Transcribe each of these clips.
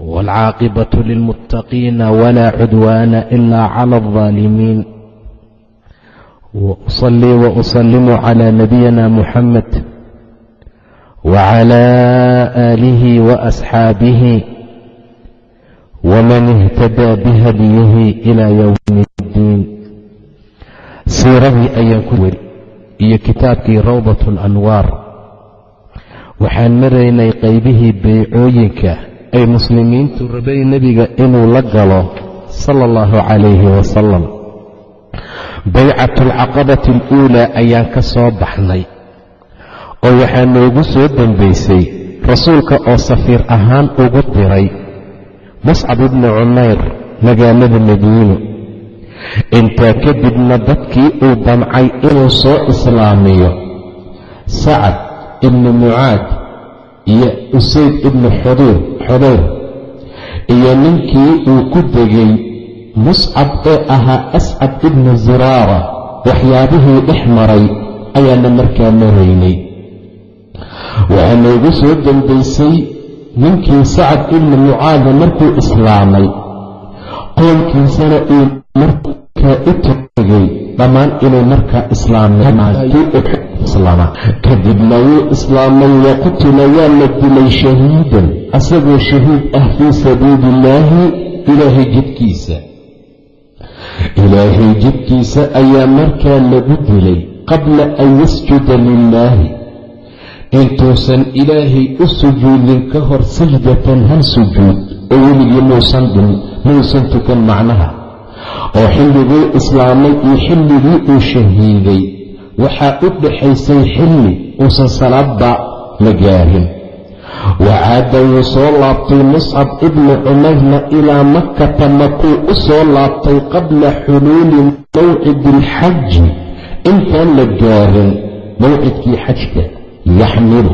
waalcaaqibatu lilmuttaqiina walaa cudwaana ilaa cala aldaalimiin wausalii wausalimu calaa nabiyina muxamed wacalaa aalihi waasxaabihi waman ihtadaa bihadyihi ilaa yowmi iddiin siiradii ayaan ku weli iyo kitaabkii rawdat alanwaar waxaan maraynay qaybihii baycooyinka ay muslimiintu rabay nebiga inuu la galo sala allahu calayhi wasalam baycatu alcaqabati aluulaa ayaan ka soo baxnay oo waxaa noogu soo dembaysay rasuulka oo safiir ahaan ugu diray muscab ibni cumayr magaalada madiine. Intaa kadibna dadkii uu damcay inuu soo islaamiyo sacad ibni mucaad iyo usayd ibni xudayr iyo ninkii uu ku degay muscab ee ahaa ascad ibni ziraara waxyaabihii dhex maray ayaana markaa maraynay. Waxaa noogu soo dembaysay ninkii sacad ibni mucaada markuu islaamay qoomkiisana uu markaa u tegay dhammaan inay markaa islaameen kadibna wuu islaamay waqutila waa la dilay shahiidan asagoo shahiid ah fii sabiili illaahi ilaahay jidkiisa ilaahay jidkiisa ayaa markaa lagu dilay qabla an yasjuda lilaahi intuusan ilaahay u sujuudin ka hor sajdatan hal sujuud oo weligii muusan muusan tukan macnaha. Oo xilliguu islaamay iyo xilligii uu shahiiday waxaa u dhaxaysay xilli uusan salaadba la gaarin. Wacaada wuu soo laabtay muscab ibni cumayrna ilaa makkata makuu u soo laabtay qabla xuluuli mawcidi alxaji intaan la gaarin mawcidkii xajka yaxmilu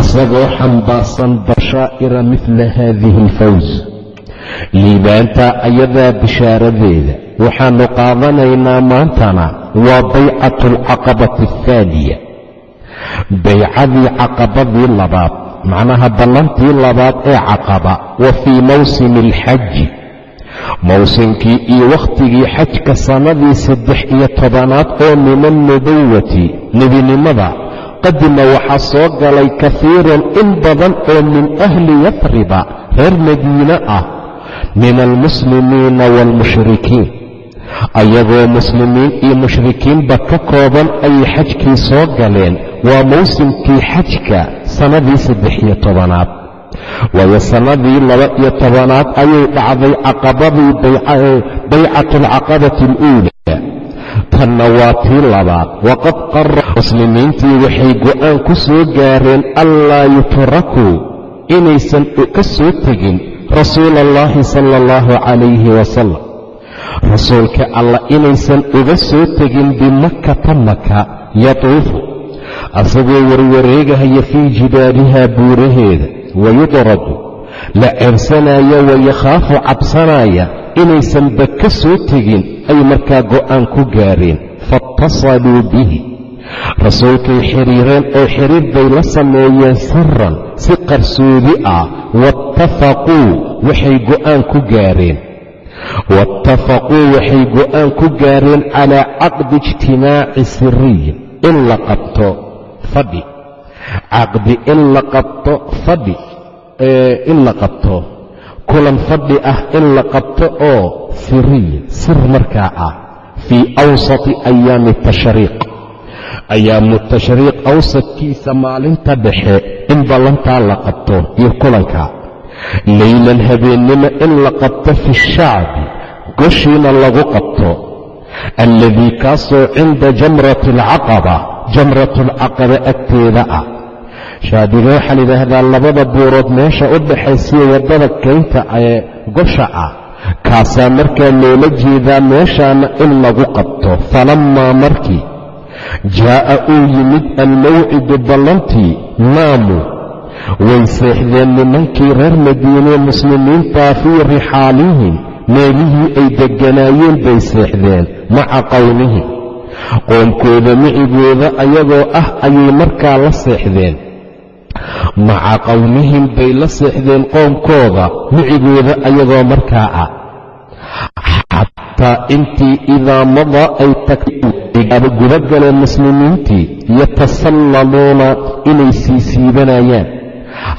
asagoo xambaarsan bashaa'ira midla haadihi alfaws liibaanta ayadaa bishaaradeeda waxaannu qaadanaynaa maantana waa baycatu alcaqabati athaaniya baycadii caqabadii labaad macnaha ballantii labaad ee caqaba wa fii mawsimi alxaji mawsimkii iyo wakhtigii xajka sannadii saddex iyo tobanaad oo min alnubuwati nebinimada qadima waxaa soo galay kahiirun in badan oo min ahli yafriba reer madiine ah min almuslimiina waalmushrikiin ayagoo muslimiin iyo mushrikiinba ka kooban ayay xajkii soo galeen. Waa mawsimkii xajka sannadii saddex iyo tobanaad. Waayo sannadii laba iyo tobanaad ayay dhacday caqabadii baycatu alcaqabati aluula tanna waa tii labaad. Waqad qara muslimiintii waxay go'aan ku soo gaareen anlaa yutrakuu inaysan ka soo tegin rasuula allahi sala allahu calayhi wasalam rasuulka allah inaysan uga soo tegin bimakkata maka yatuufu. Asagoo warwareegahaya fii jibaalihaa buuraheeda wayudradu la ceebsanaya wayakhaafu cabsanaya inaysanba ka soo tegin ay markaa go'aan ku gaareen. Faاttasaluu bihi. Rasuulkay xiriireen oo xiriir bay la sameeyeen siran si qarsoodi ah. Waاttafaquu waxay go'aan ku gaareen waاttafaquu waxay go'aan ku gaareen calaa caqdi ijtimaaci siriyin in la qabto fadhi caqdi in la qabto fadhi in la qabto kulan fadhi ah in la qabto oo siriyin sir markaa ah fii awsati ayaami tashriiq ayaamu tashriiq awsadkiisa maalinta dhexe in ballantaa la qabto iyo kulanka leylan habeennimo in la qabto fi shacbi goshiina lagu qabto alladii kaasoo cinda jamrati alcaqaba jamratulcaqaba agteeda ah. Shaadiga waxaa la yidhaahdaa labada buurood meesha u dhaxaysiya waddada kaynta ee gosha ah kaasaa markaa loola jeedaa meeshaana in lagu qabto. Falammaa markii jaa'a uu yimid almawcidu ballantii naamu way seexdeen nimankii reer madiine muslimiintaa fii rixaalihim meelihii ay degganaayeen bay seexdeen maca qowmihim qoomkooda micigooda ayagoo ah ayay markaa la seexdeen. Maca qowmihim bay la seexdeen qoomkooda micigooda ayagoo markaa ah. Xataa intii idaa madaa ay tagtay guda galeen muslimiintii yatasallamuuna inay sii siibanayaan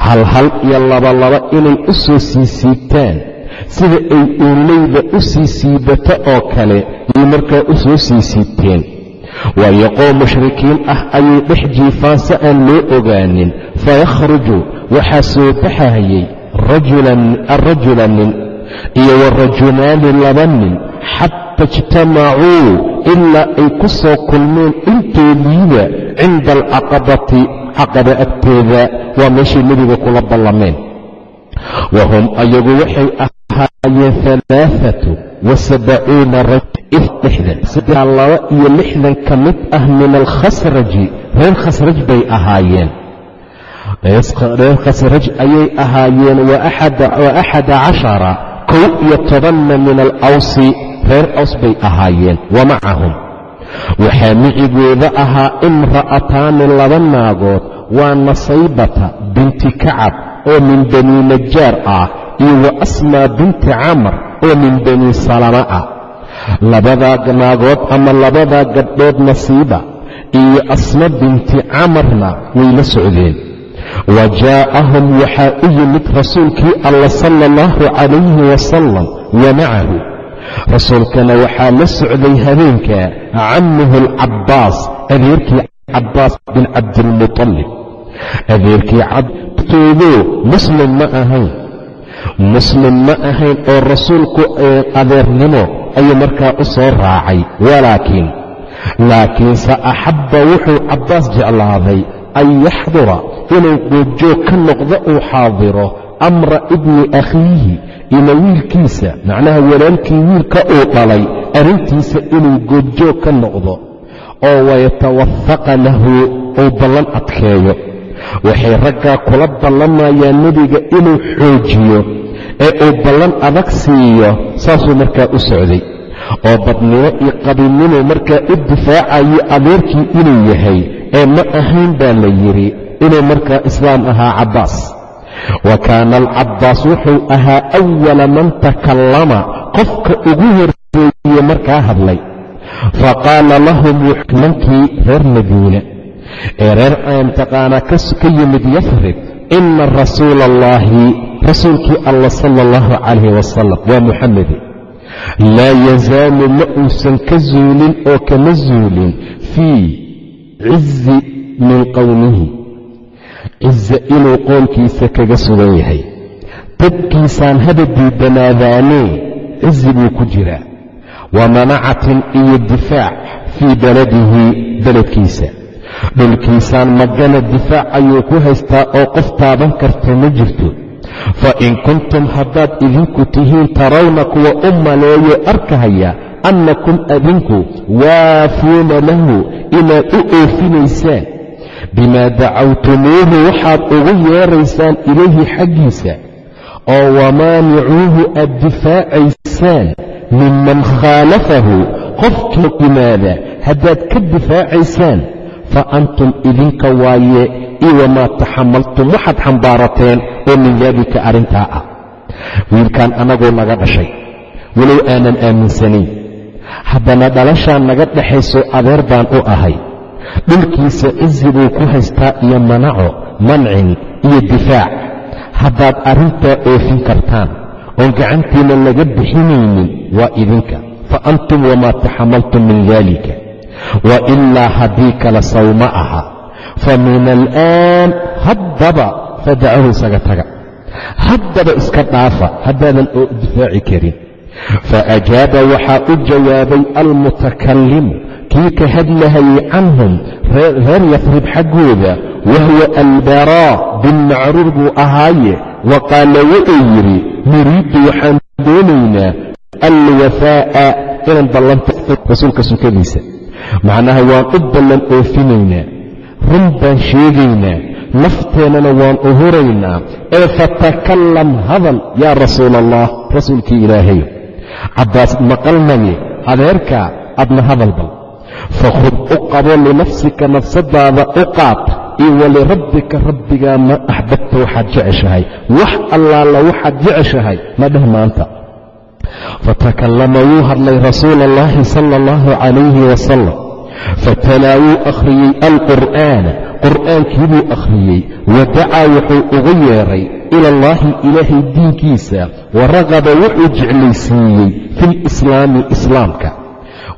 hal hal iyo labalaba inay u soo sii siibtaan. Sida ay uuleyda u sii siibato oo kale ayay markaa u soo sii siibteen. Waayo qoom mushrikiin ah ayay dhex jiifaan si aan loo ogaanin. Fayakhruju waxaa soo baxayay arajula nin iyo warajulaani laba nin xata ijtamacuu ilaa ay ku soo kulmeen intoodiiba cinda alcaqabati caqaba agteeda waa meeshay nebiga kula ballameen. Wa hum ayagu waxay ahaayeen alaaatu wa sabcuuna rajulixdan laba iyo lixdan ka mid ah min alkhasraji reer khasraj bay ahaayeen. Reer khasraj ayay ahaayeen wa axada cashara kow iyo tobanna min alawsi reer aws bay ahaayeen wa macahum waxaa micigooda ahaa imra'ataani laba naagood waa nasaybata binti kacab oo min bani najaar ah iyo wa asmaa binti camar oo min bani salama ah. Labadaa naagood ama labadaa gabdhood nasiiba iyo asma binti camarna way la socdeen. Wa jaa'ahum waxaa u yimid rasuulkii alla sala allahu calayhi wasalam wa macahu rasuulkana waxaa la socday habeenka cammuhu alcabbaas adeerkii cabbaas bin cabdilmutalib adeerkii cabtoodoo muslim ma ahayn. Muslim ma ahayn oo rasuulku adeernimo ayuu markaa u soo raacay. Walaakiin laakiinse axabba wuxuu cabbaas jeclaaday an yaxdura inuu goobjoog ka noqdo uu xaadiro amra ibni akhiihi ina wiilkiisa macnaha walaalkii wiilka uu dhalay arrintiisa inuu goobjoog ka noqdo oo wayatawahaqa lahu uu ballan adkeeyo. Waxay raggaa kula ballamayaan nebiga inuu xoojiyo ee uu ballan adag siiyo saasuu markaa u socday. Oo badnimo iyo qabiilnimuu markaa u difaacayo adeerkii inuu yahay ee ma ahayn baa la yidhi inuu markaa islaam ahaa cabbaas wa kaana alcabbaas wuxuu ahaa awala man takallama qofka ugu horreeye markaa hadlay fa qaala lahum nimankii reer madiine ee reer mtaqaanaa ka yimid yafrib ina rasuula allaahi rasuulkii alla sala allahu calayh wasalam waa muxamedi laa yazaalu ma uusan ka zuulin oo kama zuulin fii cizi min qowmihi cize inuu qoomkiisa kaga sugan yahay. Dadkiisaan haba diidanaadaanee cizi buu ku jiraa. Wa manacatin iyo difaac fii baladihi beledkiisa. Dhulkiisaan magana difaac ayuu ku haystaa oo qof taaban karta ma jirto. Fa in kuntum haddaad idinku tihiin tarawna kuwa u maleeyo arkahaya annakum adinku waafuuna lahu inaad u oofinaysaan bimaa dacawtumuuhu waxaad ugu yeeraysaan ilayhi xaggiisa oo wamaanicuuhu aad difaacaysaan minman khaalafahu qofkii yimaada haddaad ka difaacaysaan fa antum idinka waaye io wamaa taxamaltum waxaad xambaarateen oo min daalika arrintaa ah wiilkan annagoo naga dhashay walow aanan aaminsanayn haddana dhalashaan naga dhaxayso adeer baan u ahay dhulkiisa cizi buu ku haystaa iyo manaco mancin iyo difaac. Haddaad arrintaa oofin kartaan oon gacantiina laga bixinaynin waa idinka. Fa antum wamaa taxamaltum min daalika. Wa ilaa haddii kale sawma aha. Fa min alaan haddaba fadacahu isaga taga. Haddaba iska dhaafa haddaadan oo difaaci karin. Faajaaba waxaa u jawaabay almutakallimu kii ka hadlahayay canhum reer yafrib xaggooda wahuwa albaraa bin macruur buu ahaaye wa qaala wuxuu yidhi nuriiddu waxaan doonaynaa alwafaa'a inaan ballanta rasuulka sukadiisa. Macnaha waan u ballan oofinaynaa run baan sheegaynaa nafteennana waan uhuraynaa ee fatakallam hadal yaa rasuula allah rasuulkii ilaahay. Cabbaas maqalnaye adeerkaa adna hadal bal fakhud u qabo linafsika nafsadaada u qaad iyo rabbigaa ma axbabta waxaad jeceshahay wax allaala waxaad jeceshahay ma dheh maanta fatakallama wuu hadlay rasuula allahi sala allahu calayhi wasalam fatalaa wuu akhriyey alqur'aana qur'aankii buu akhriyey wadacaa wuxuu ugu yeedhay ila allaahi ilaahay diinkiisa waraqaba wuxuu jeclaysiiyey fi lislaami islaamka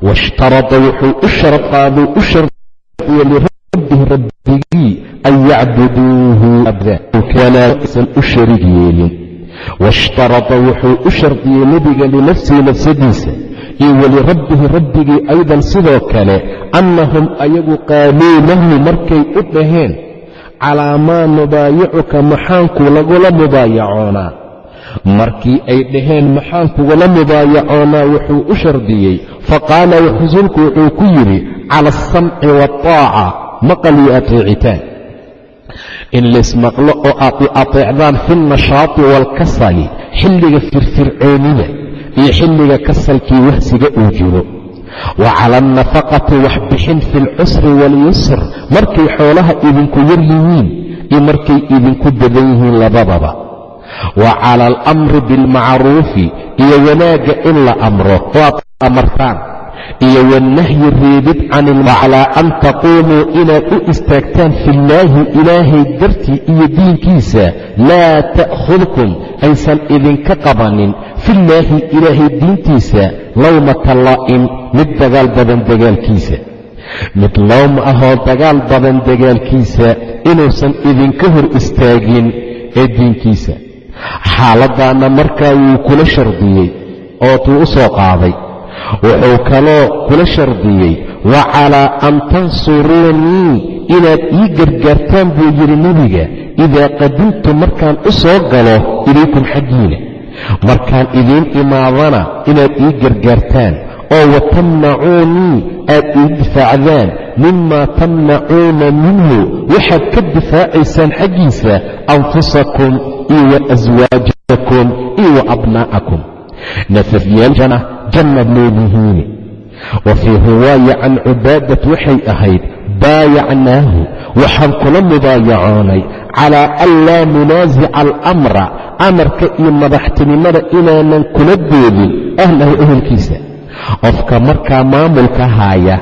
waishtarada wuxuu u sharqaaduu u shardiye lirabbihi rabbigii an yacbuduuhu abdakaanaasan u sharig yeelin waishtarada wuxuu u shardiyey nebiga linafsihi nafsadiisa iyo walirabbihi rabbigii aydan sidoo kale annahum ayagu qaaluu lahu markay u dhaheen calaa maa nubaayicuka maxaanku lagula mubaayacoonaa markii ay dhaheen maxaan kugula mubaayacoonaa wuxuu u shardiyey faqaala rasuulku wuxuu ku yidhi cala alsamci waataaca maqal iyo ateecitaan. In laysmaqlo oo aad i ateecdaan fi lnashaati waalkasali xilliga firfircoonida iyo xilliga kasalkii wahsiga uu jiro. Wa cala alnafaqati waxbixin fi alcusri waalyusr markay xoolaha idinku yar yihiin iyo markay idinku badan yihiin labadaba wa cala alamri bilmacruufi iyo wanaagga in la amro oo aad amartaan. Iyo wannahyi reebid can wacalaa an taquumuu inaad u istaagtaan fillaahi ilaahay dartii iyo diinkiisa. Laa ta'khudkum aysan idinka qabanin. Fillaahi ilaahay diintiisa lawmata laa'im mid dagaal badan dagaalkiisa. Mid lowm ahoo dagaal badan dagaalkiisa inuusan idinka hor istaagin ee diinkiisa xaaladdaanna markaa wuu kula shardiyey oo tuu u soo qaaday. Wuxuu kaloo kula shardiyey wa calaa an tansuruunii inaad ii gargaartaan buu yidhi nebiga idaa qadimtu markaan u soo galo ilaykum xaggiina markaan idiin imaadana inaad ii gargaartaan oo wa tamnacuunii aad ii difaacdaan. Mimaa tamnacuuna minhu waxaad ka difaacaysaan xaggiisa anfusakum iyo wa aswaajakum iyo wa abnaa'akum nafafyaalkana jannaad leedihiini wa fii riwaaya can cubaadat waxay ahayd baayacnaahu waxaan kula mubaayacoonay calaa an laa nunaasica alamra amarka iyo madaxtinimada inaanan kula doodin ahlahu ehelkiisa qofka markaa maamulka haaya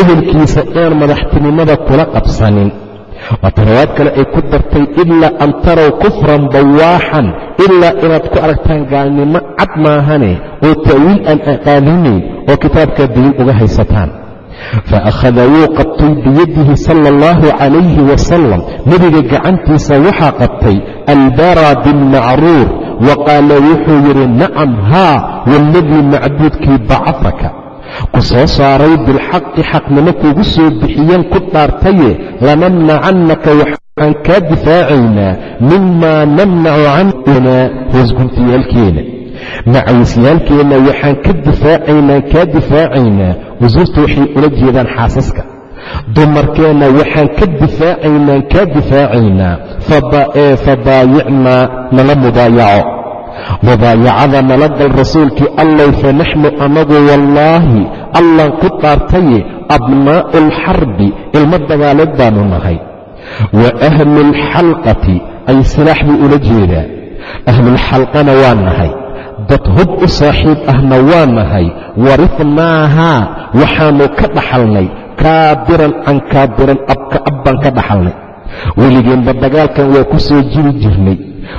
ehelkiisa inaan madaxtinimada kula qabsanin. Waata kale ay ku dartay ilaa an tarow kufran bawaaxan ilaa inaad ku aragtaan gaalnimo cad maahane oo ta'wiil aan aqaadinayn oo kitaabkaa daliil uga haysataan. Fa akhada wuu qabtay biyadihi sala allahu calayhi wasalam nebiga gacantiisa waxaa qabtay albara bilmacruur wa qaala wuxuu yidhi nacam haa waaladii macbuudkii bacafaka ku soo saaray bilxaqi xaqnimo kugu soo bixiyeen ku dhaartaye lanamnacannaka waxaan kaa difaacaynaa mimaa namnacu canunaa hoosguntiyaalkeena macawisyaalkeenna waxaan ka difaacaynaa kaa difaacaynaa wasuurta waxay ula jeedaan xaasaska dumarkeenna waxaan ka difaacaynaan kaa difaacaynaa fabaayicnaa nala mubaayaco. Mubaayacada nala gal rasuulkii allow fa naxnu anagu wallaahi allan ku dhaartaye abnaa'u alxarbi ilmo dagaaleed baanu nahay. Wa ahlu alxalqati ay silaax buu ula jeedaa. Ahlulxalqana waa nahay. Dad hub u saaxiib ahna waa nahay. Warifnaahaa waxaannu ka dhaxalnay kaabiran can kaabiran abka ab baan ka dhaxalnay. Weligeenba dagaalkan waa ku soo jiri jirnay.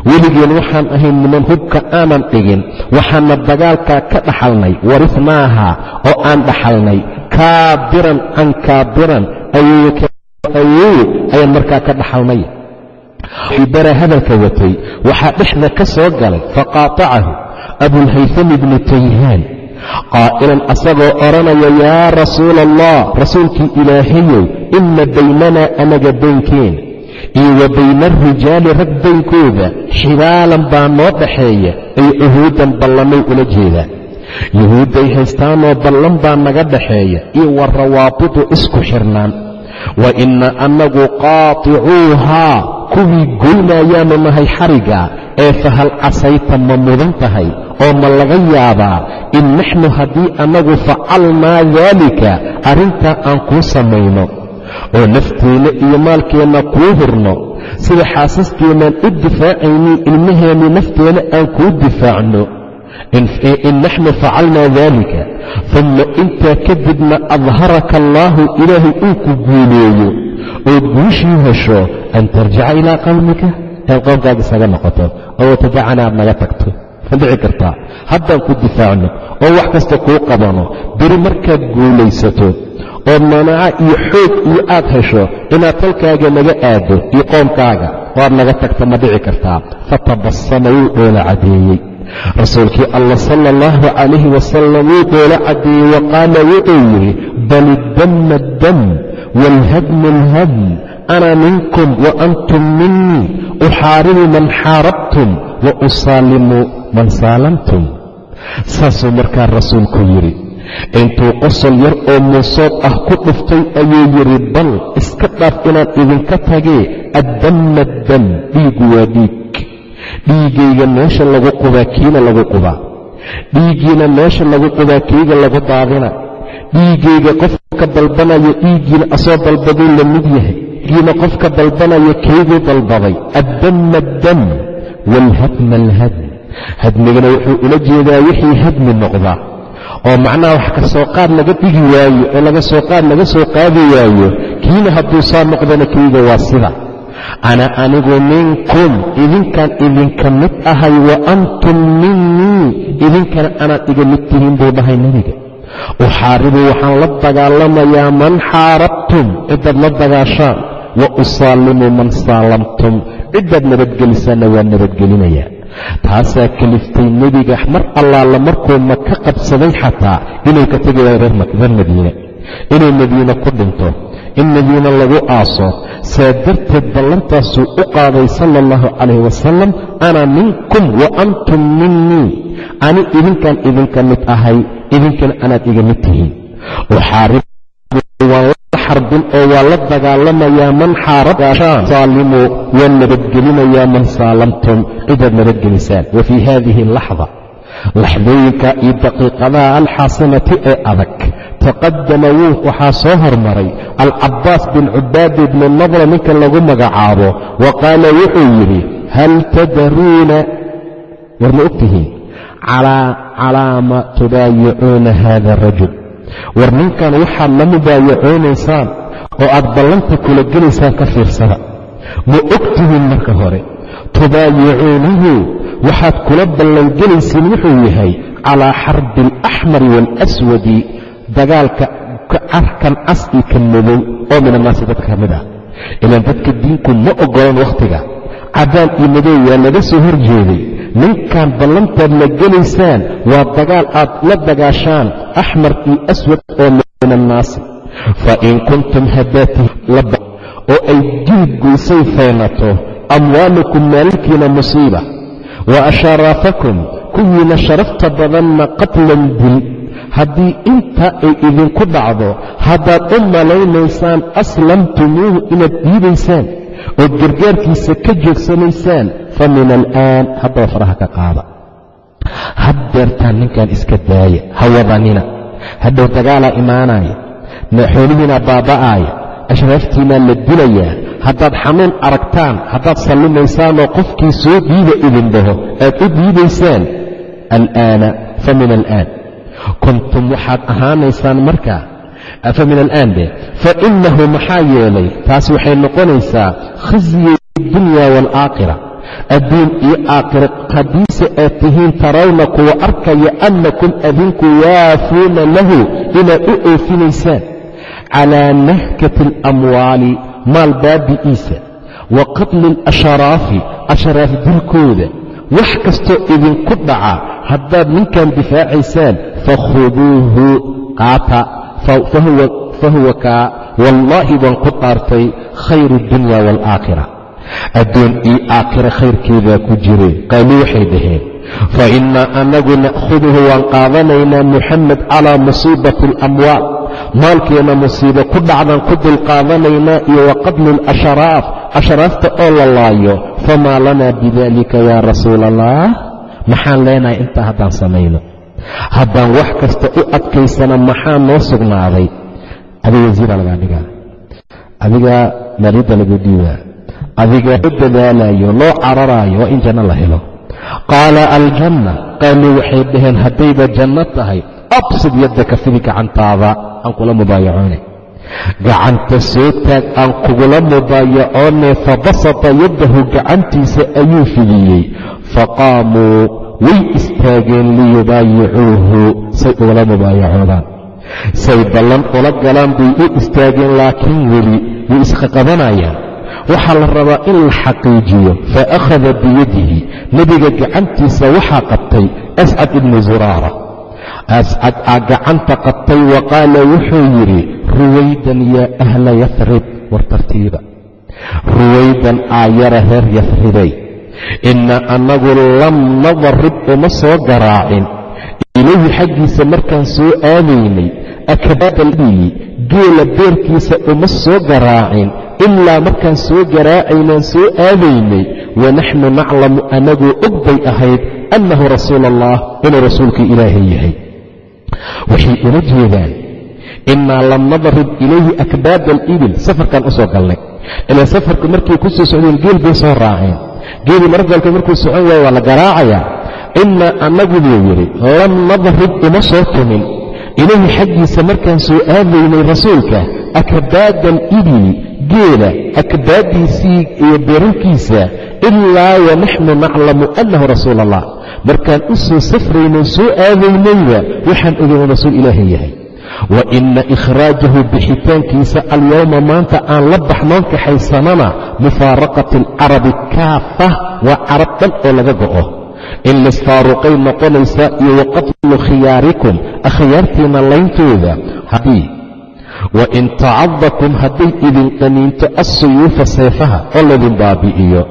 Weligeen waxaan ahayn niman hubka aanan dhigin waxaana dagaalkaa ka dhaxalnay warifnaaha oo aan dhaxalnay. Kaabiran can kaabiran awowe ayaan markaa ka dhaxalnay. Bara hadalka watay waxaa dhexda ka soo galay faqaatacahu abulhaytham ibnu tayhaan qaa'ilan asagoo odhanaya yaa rasuula allah rasuulkii ilaahayow inna baynanaa anaga baynkeena iyo wa bayna alrijaali rag baynkooda xibaalan baa noo dhaxeeya ay cuhuudan ballamay ula jeedaan yuhuudday haystaanoo ballan baa naga dhaxeeya iyo wa rawaabidu isku xirnaan wa inna annagu qaaticuuhaa kuwii goynayaanu nahay xariga ee fahal casayta ma mudan tahay oo ma laga yaabaa in naxnu haddii annagu facalnaa daalika arrintaa aan kuu samayno oo nafteenna iyo maalkeenna kuu hurno sida xaasaskeenaan u difaacaynin ilmaheenni nafteenna aan kuu difaacno. In naxnu facalnaa daalika uma intaa kadibna adharaka allaahu ilaahay uu ku guuleeyo oo guushii hesho an tarjica ilaa qowmika inaad qowmkaaga isaga noqoto oo watadacana aad naga tagto. Ma dhici kartaa? Haddaan ku difaacno oo wax kasta kuu qabano beri markaad guulaysato oo manaca iyo xoog iyo aad hesho inaad talkaaga naga aado iyo qoomkaaga oo aad naga tagto ma dhici kartaa. Fatabasama wuu dhoola cadeeyey. Rasuulkii allah sala allahu calayhi wasalam wuu dhoola cadeeyey wa qaala wuxuu yidhi bal iddamma addam waalhadmu alhadm ana minkum wa antum minii uxaaribu man xaarabtum wa usaalimu man saalamtum saasuu markaa rasuulku yidhi intuu qosol yar oo muusood ah ku dhuftay ayuu yidhi bal iska dhaaf inaan idinka tagee addamma addam dhiigu waa dhiig dhiiggayga meesha lagu qubaa kiina lagu qubaa dhiiggiina meesha lagu qubaa keyga lagu daadina dhiiggayga qofka dalbanaya dhiiggiina asoo dalbaduu la mid yahay dhiiggiina qofka dalbanaya keyguu dalbaday addamma addam waalhadma alhadm hadmigana wuxuu ula jeedaa wixii hadmi noqdaa oo macnaha wax ka soo qaad laga dhigi waayo oo laga soo qaad laga soo qaadi waayo kiina hadduu saa noqdana keyga waa sida ana anigu minkum idinkaan idinka mid ahay wa antum minii idinkana anaad iga mid tihiin buu dhahay nebiga uxaaribu waxaan la dagaalamayaa man xaarabtum cidaad la dagaashaan wa usaalimu man saalamtum ciddaad nabadgelisaanna waa nabadgelinayaa taasaa keliftay nebiga mar allaala markuu maka qabsaday xataa inuu ka tegi waayo reer madiine inuu madiine ku dhinto in madiine lagu aaso saa darteed ballantaasuu u qaaday sala allahu calayh wasalam ana minkum wa antum minii ani idinkaan idinka mid ahay idinkana anaad iga mid tihiin xarbin oo waa la dagaalamayaa man xaarabsaalimu waan nabadgelinayaa man saalamtum cidaad nabadgelisaan wa fii haadihi alaxda laxdooyinka iyo daqiiqadaha alxaasinati ee adag. Taqadama wuu waxaa soo hormaray. Alcabaas bin cubaada ibni nadra ninka lagu magacaabo. Wa qaala wuxuu yidhi hal tadaruuna war ma ogtihiin calaa ma tubaayicuuna hada arajul war ninkan waxaad la mubaayacoonaysaan oo aad ballanta kula gelaysaan ka fiirsada. Ma ogtihiin marka hore tubaayicuunahu waxaad kula ballangelaysiin wuxuu yahay calaa xarbi alaxmari waalaswadi dagaalka carkan cas iyo ka madow oo min annaasi dadka ka mid ah. Ilaan dadka diinku ma oggolan wakhtiga. Caddaan iyo madow waa laga soo hor jeeday ninkan ballantaad la gelaysaan waa dagaal aad la dagaashaan axmar iyo aswad oo min annaasi fa in kuntum haddaati oo ay jilib goysay faynato amwaalukum maalkiina musiiba wa asharaafakum kuwiina sharafta badanna qatlan dil. Haddii inta ay idinku dhacdo haddaad u malaynaysaan aslamtumuuhu inaad dhiibaysaan ood gargaarkiisa ka joogsanaysaan fa min alaan haddaba faraha ka qaada haddeertaan ninkan iska daaya ha wadanina hadhow dagaalaa imaanaya xoolihiina baaba'aaya ashraaftiinaa la dilayaa haddaad xanuun aragtaan haddaad sallimaysaanoo qofkii soo dhiiba idin dhaho aad u dhiibaysaan alaana fa min alaan kuntum waxaad ahaanaysaan markaa fa min alaan fa innahu maxaa yeelay taas waxay noqonaysaa khizyi dunya waalaakhira adduun iyo aakhira haddiise aad tihiin tarawna kuwa arkaya annakum adinku waafuuna lahu inaad u oofinaysaan. Calaa nahkati alamwaali maal baabi'iisa wa qatli alasharaafi ashraaf dilkooda. Wax kastoo idinku dhaca haddaad ninkan difaacaysaan fakhuduuhu qaata fahuwa kaa wallaahi baan ku dhaartay khayru dunya waalaakhira adduun iyo aakhira khayrkeedaa ku jire qaaluu waxay dhaheen fa innaa anagu na'khuduhu waan qaadanaynaa muxamed calaa musiibati alamwaal maalkeena musiibo ku dhacdaan ku dulqaadanaynaa iyo wa qatlu alashraaf ashraafta oo la laayo. Famaa lanaa bidalika yaa rasuula allah maxaan leenahay intaa haddaan samayno. Haddaan wax kasta u adkaysana maxaa noo sugnaaday? Adiga wasiira lagaa dhigaa. Adiga maaliyadda lagu dhiibaa adiga loo dadaalayo loo cararaayo waa in janno la helo. Qaala aljanna. Qaaluu waxay dhaheen haddayba janno tahay absid yaddaka fidi gacantaada aan kula mubaayacoone gacanta soo taag aan kugula mubaayacoone fabasata yaddahu gacantiisa ayuu fidiyey. Faqaamuu way istaageen liyubaayicuuhu say ugula mubaayacoodaan say ballan ula galaan bay u istaageen laakiin weli way isqaqabanayaan waxaa la rabaa in la xaqiijiyo. Fa akhada biyadihi. Nebiga gacantiisa waxaa qabtay ascad ibnu zuraara ascad aa gacanta qabtay wa qaala wuxuu yidhi ruwaydan yaa ahla yafrib war tartiiba. Ruwaydan aayara reer yafribay inna annagu lam nadarib uma soo garaacin. Ilayhi xaggiisa markaan soo aadaynay akbaadalii geela beerkiisa uma soo garaacin ilaa markaan soo garaacaynaan soo aadaynay wanaxnu naclamu anagoo og bay ahayd annahu rasuula allah inuu rasuulkii ilaahay yahay. Waxay ula jeedaan innaa lam nadarib ilayhi akbaada alibil safarkaan u soo galnay. Ilaa safarku markay ku socdeen geel bay soo raaceen. Geelii margalka markuu socon waayo waa la garaacayaa. Innaa annagu buu yidhi lam nadarib uma soo tumin. Ilayhi xaggiisa markaan soo aadaynay rasuulka akbaada alibili geela akbaadiisii iyo berarkiisa ilaa wanaxnu naclamu annahu rasuula allah markaan u soo safrayno soo aadaynayba waxaan ogeyn rasuul ilaahay yahay. Wa inna ikhraajahu bixitaankiisa alyowma maanta aan la baxnoon kaxaysanana mufaaraqati alcarabi kaafa waa carab dhan oo laga go'o. In laisfaaruqay noqonaysaa iyo wa qatlu khiyaarikum akhyaartiinna layntooda haddii wa in tacadakum hadday idin qaniinto assuyuufa seefaha oo laydin baabi'iyo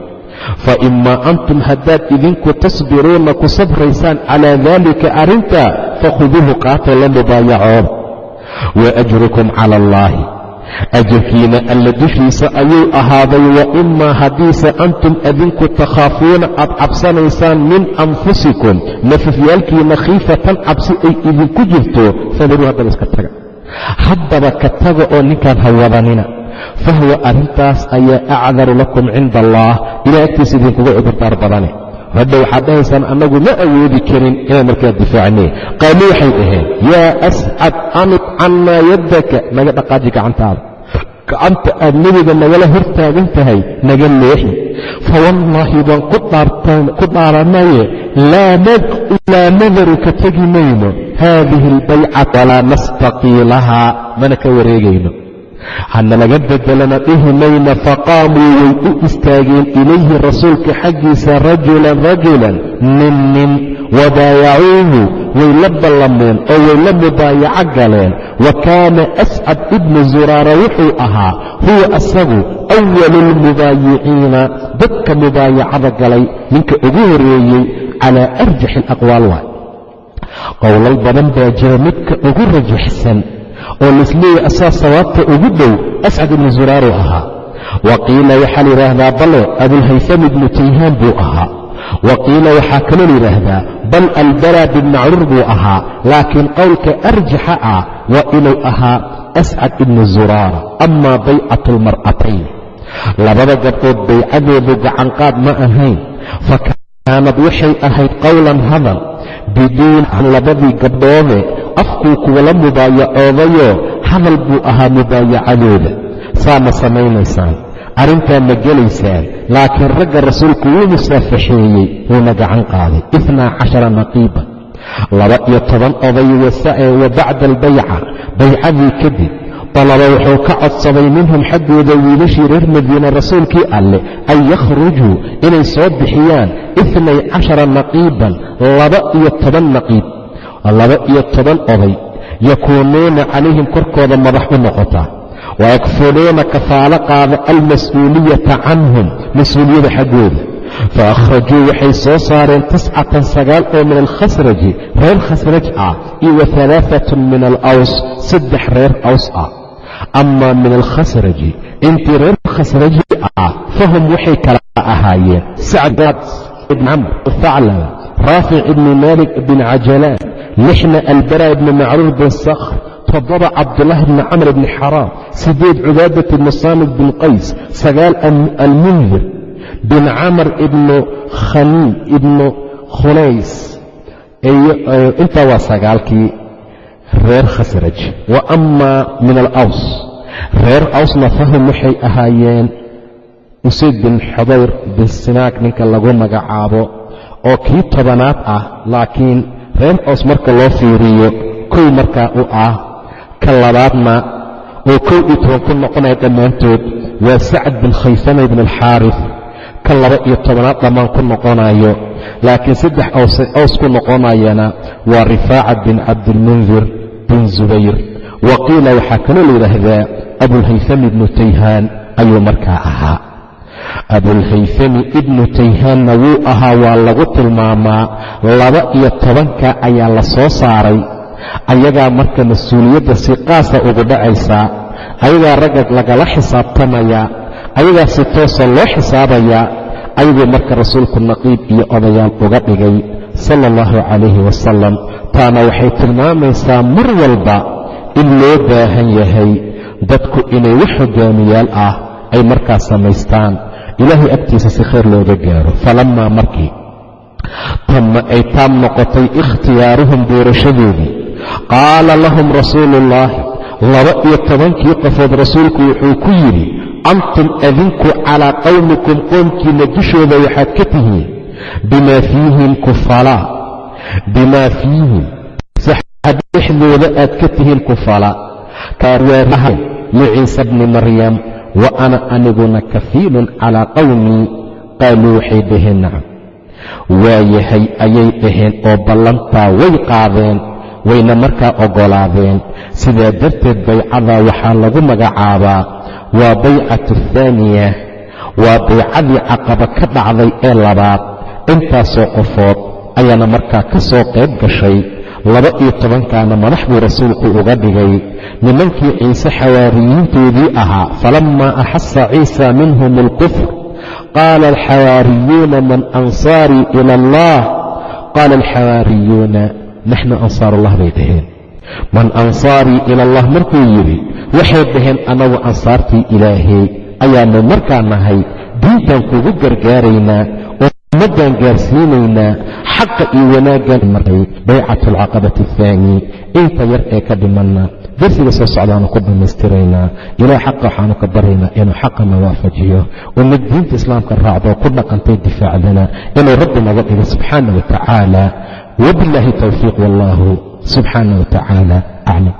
fa imaa antum haddaad idinku tasbiruuna ku sabraysaan calaa daalika arrintaa fakhuduuhu qaatoo la mubaayacooda wa ajrukum cala allaahi ajarkiina alla dushiisa ayuu ahaaday wa imaa haddiise antum adinku takhaafuuna aad cabsanaysaan min anfusikum nafafyaalkiina khiifatan cabsi ay idinku jirto fadaruu haddaba iska taga haddaba ka taga oo ninkaan ha wadanina fahuwa arrintaas ayaa acdaru lakum cinda allah ilaah agtiisa idinkuga cudurdaar badane. Hadda waxaad dhahaysaan annagu ma awoodi karin inaan markaa difaacne qaaluu waxay dhaheen yaa ascad anid cannaa yaddaka. Naga dhaqaaji gacantaada. Gacanta aad nebiga nagala hortaagan tahay naga leexi. Fawallaahi baan ku dhaaranaye laa nadaru ka tegi mayno haadihi albaycata walaa nastaqii lahaa mana ka wareegayno hana laga bedelana dhihi mayna faqaamuu way u istaageen ilayhi rasuulka xaggiisa rajulan rajulan nin nin wabaayacuuhu way la ballameen oo way la mubaayaco galeen wa kaana ascad ibnu zuraara wuxuu ahaa huwa asagu awalu lmubaayiciina dadka mubaayacada galay ninka ugu horeeyey calaa arjaxi alaqwaal waay qowlal badan baa jira midka ugu rajaxsan oo laisleeyahy asaa sawaabta ugu dhow ascad ibnu zuraaru ahaa wa qiila waxaa la yidhaahdaa bale abulhayfam ibnu tayhaan buu ahaa wa qiila waxaa kaloo layidhaahdaa bal albara bin macruur buu ahaa laakiin qowlka arjaxa ah waa inuu ahaa ascad ibnu zuraara amaa baycatu almar'atayn labada gabdhood baycadoodu gacanqaad ma ahayn. Fa kaanad waxay ahayd qowlan hadal biduun labadii gabdhoode afkuu kuwala mubaayacoodayo hadal buu ahaa mubaayacadooda saa ma samaynaysaan arrintaa ma gelaysaan laakiin ragga rasuulku wuu musaafaxeeyey wuuna gacan qaaday. Itnaa cashara naqiiba. Laba iyo toban oday wa bacda albayca. Baycadii kadib dalaba wuxuu ka codsaday minhum xaggooda wiilashii reer madiina rasuulkii alleh an yakhrujuu inay soo bixiyaan itnay cashara naqiiban laba iyo toban naqiib. Laba iyo toban oday yakuunuuna calayhim korkooda madax u noqota wayakfuluuna kafaalo qaada almas-uuliyata canhum mas'uuliyada xaggooda fa akhrajuu waxay soo saareen tiscatan sagaal oo min alkhasraji reer khasraj ah iyo wa alaaatun min alaws saddex reer aws ah amaa min alkhasraji intii reer khasraji ah fahum waxay kala ahaayeen sacd ibn camr thaclaba raafic ibni malik bin cajalaan lixna albara ibni macruur bin sakhr toddoba cabdulaahi bni camr bni xaraam sideed cubaadat ibnu saamid bin qays sagaal almundir bin camr ibnu khaniim ibnu khunays intaa waa sagaalkii reer khasraj. Wa amaa min alaws. Reer awsna fahum waxay ahaayeen usayd bin xudayr bin sinaag ninka lagu magacaabo oo kii tobanaad ah laakiin reer aws marka loo fiiriyo kow markaa u ah ka labaadna oo kow iyo toban ku noqonaya dhammaantood waa sacad bin khaysama ibn alxaarif ka laba iyo tobanaad dhammaan ku noqonayo laakiin saddex aws ku noqonayana waa rifaaca bin cabdilmundir bin zubayr. Wa qiila waxaa kaloo layidhaahdaa abulhaythami ibnu tayhaan ayuu markaa ahaa. Abulhaythami ibnu tayhaanna wuu ahaa waa lagu tilmaamaa. Laba iyo tobanka ayaa la soo saaray ayagaa marka mas'uuliyadda si qaasa ugu dhacaysaa ayagaa ragga lagala xisaabtamayaa ayagaa si toosa loo xisaabayaa ayaguu marka rasuulku naqiib iyo odayaal uga dhigay sala allahu calayhi wasalam taana waxay tilmaamaysaa mar walba in loo baahan yahay dadku inay wax hogaamiyaal ah ay markaas samaystaan. Ilaahay agtiisa si khayr looga gaaro. Falammaa markii tamma ay taam noqotay ikhtiyaaruhum doorashadoodii qaala lahum rasuulu ullaahi laba iyo tobankii qofood rasuulku wuxuu ku yidhi antum adinku calaa qowmikum qoomkiinna dushooda waxaad ka tihiin bimaa fiihim kufalaa bimaa fiihim dhexdooda aad ka tihiin kufalaa kaarwaaraha liciisa bni maryam wa ana aniguna kafiilun calaa qowmii qaaluu waxay dhaheen nacam waayahay ayay dhaheen oo ballantaa way qaadeen wayna markaa oggolaadeen sidaa darteed baycadaa waxaa lagu magacaabaa waa baycatu athaaniya waa baycadii caqaba ka dhacday ee labaad intaasoo qofood ayaana markaa ka soo qayb gashay. Laba iyo tobankaana madax buu rasuulku uga dhigay. Nimankii ciise xawaariyiintoodii ahaa falammaa axasa ciisa minhum alkufr. Qaala alxawaariyuuna man ansaarii ila allah. Qaala alxawaariyuuna naxnu ansaar allah bay dhaheen. Man ansaarii ila allah markuu yidhi waxay dhaheen annagu ansaartii ilaahay ayaannu markaa nahay diintaan kugu gargaaraynaa oo ummaddaan gaarsiinaynaa xaqa iyo wanaaggan maray baycatu alcaqabati athaani inta yar ee ka dhimanna. Darsiga soo socdaanu ku dhammaystiraynaa ilaah xaqa waxaanu ka baryaynaa inuu xaqana waafajiyo oo mid diinta islaamka raacdoo ku dhaqantay difaacdana inuu rabbi naga dhigo subxaana wa tacaala wabilaahi towfiiq wallahu subxaana wa tacaala aclam